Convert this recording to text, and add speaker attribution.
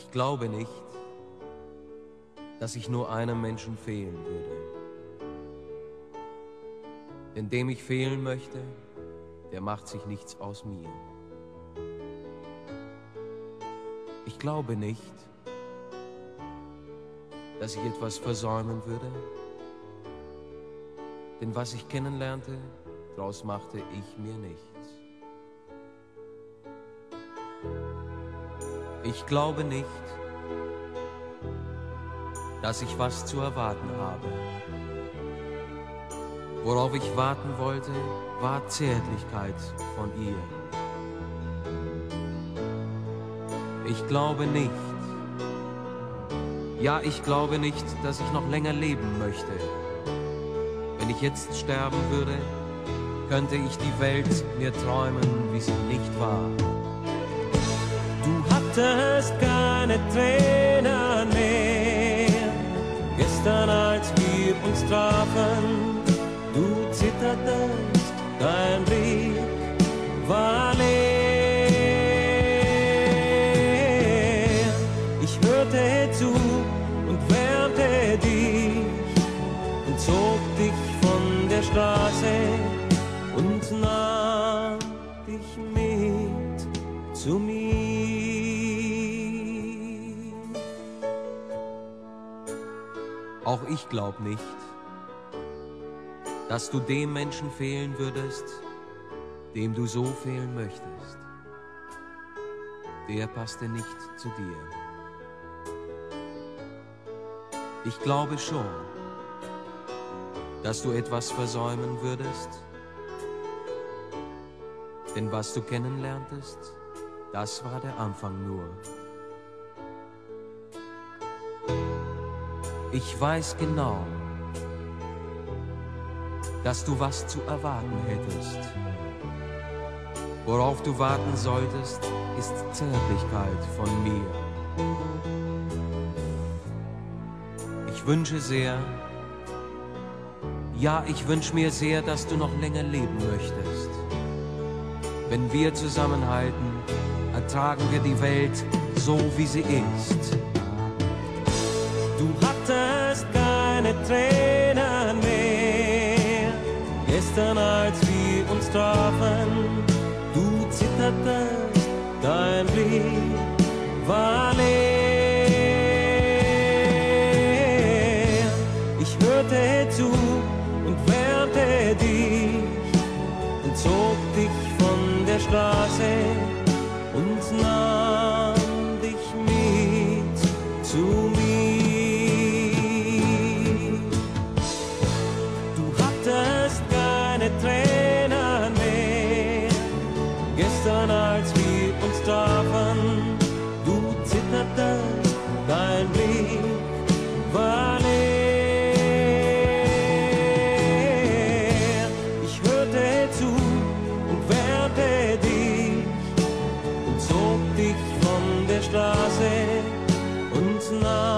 Speaker 1: Ich glaube nicht, dass ich nur einem Menschen fehlen würde. Denn dem ich fehlen möchte, der macht sich nichts aus mir. Ich glaube nicht, dass ich etwas versäumen würde, denn was ich kennenlernte, daraus machte ich mir nichts. Ich glaube nicht, dass ich was zu erwarten habe. Worauf ich warten wollte, war Zärtlichkeit von ihr. Ich glaube nicht, ja, ich glaube nicht, dass ich noch länger leben möchte. Wenn ich jetzt sterben würde, könnte ich die Welt mir träumen, wie sie nicht war.
Speaker 2: Hattest keine Tränen mehr, gestern als wir uns trafen, du zittertest, dein Blick war leer. Ich hörte zu und wärmte dich und zog dich von der Straße und nahm dich mit zu mir.
Speaker 1: Auch ich glaub nicht, dass du dem Menschen fehlen würdest, dem du so fehlen möchtest. Der passte nicht zu dir. Ich glaube schon, dass du etwas versäumen würdest, denn was du kennenlerntest, das war der Anfang nur. Ich weiß genau, dass du was zu erwarten hättest. Worauf du warten solltest, ist Zärtlichkeit von mir. Ich wünsche sehr, ja, ich wünsche mir sehr, dass du noch länger leben möchtest. Wenn wir zusammenhalten, ertragen wir die Welt so, wie sie ist.
Speaker 2: Du hattest keine Tränen mehr, gestern als wir uns trafen, du zittertest, dein Blick war leer. Ich hörte zu und wärmte dich und zog dich von der Straße Straße und nah.